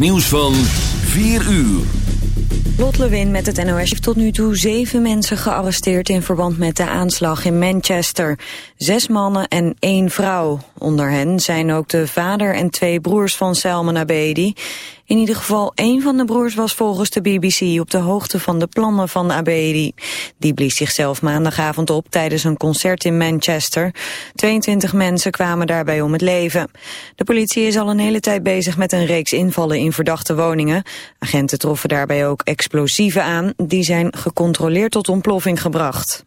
nieuws van 4 uur. Lot Lewin met het NOS heeft tot nu toe zeven mensen gearresteerd in verband met de aanslag in Manchester. Zes mannen en één vrouw. Onder hen zijn ook de vader en twee broers van Salman Abedi. In ieder geval één van de broers was volgens de BBC op de hoogte van de plannen van Abedi. Die blies zichzelf maandagavond op tijdens een concert in Manchester. 22 mensen kwamen daarbij om het leven. De politie is al een hele tijd bezig met een reeks invallen in verdachte woningen. Agenten troffen daarbij ook explosieven aan. Die zijn gecontroleerd tot ontploffing gebracht.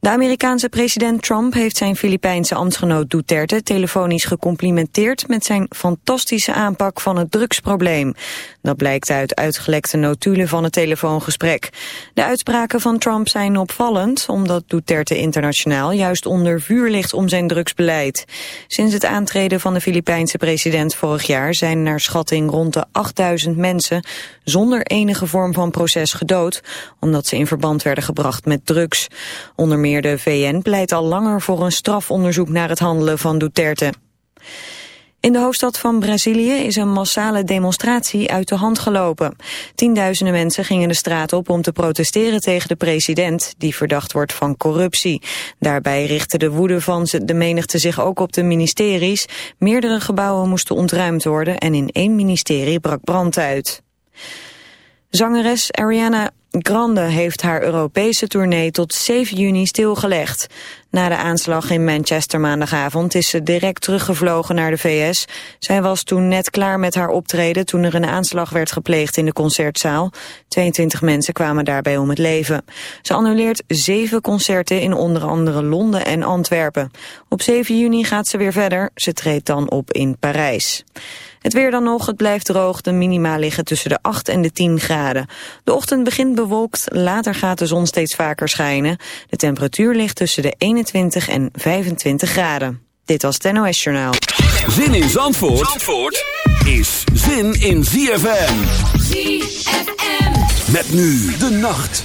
De Amerikaanse president Trump heeft zijn Filipijnse ambtsgenoot Duterte telefonisch gecomplimenteerd met zijn fantastische aanpak van het drugsprobleem. Dat blijkt uit uitgelekte notulen van het telefoongesprek. De uitspraken van Trump zijn opvallend, omdat Duterte internationaal juist onder vuur ligt om zijn drugsbeleid. Sinds het aantreden van de Filipijnse president vorig jaar zijn naar schatting rond de 8000 mensen zonder enige vorm van proces gedood, omdat ze in verband werden gebracht met drugs. Onder de VN pleit al langer voor een strafonderzoek naar het handelen van Duterte. In de hoofdstad van Brazilië is een massale demonstratie uit de hand gelopen. Tienduizenden mensen gingen de straat op om te protesteren tegen de president, die verdacht wordt van corruptie. Daarbij richtte de woede van de menigte zich ook op de ministeries. Meerdere gebouwen moesten ontruimd worden en in één ministerie brak brand uit. Zangeres Ariana Grande heeft haar Europese tournee tot 7 juni stilgelegd. Na de aanslag in Manchester maandagavond is ze direct teruggevlogen naar de VS. Zij was toen net klaar met haar optreden toen er een aanslag werd gepleegd in de concertzaal. 22 mensen kwamen daarbij om het leven. Ze annuleert zeven concerten in onder andere Londen en Antwerpen. Op 7 juni gaat ze weer verder. Ze treedt dan op in Parijs. Het weer dan nog, het blijft droog. De minima liggen tussen de 8 en de 10 graden. De ochtend begint bewolkt, later gaat de zon steeds vaker schijnen. De temperatuur ligt tussen de 21 en 25 graden. Dit was het NOS Journaal. Zin in Zandvoort, Zandvoort is zin in ZFM. ZFM. Met nu de nacht.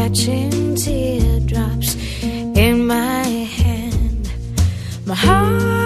catching teardrops in my hand. My heart.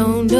don't know.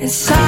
It's time.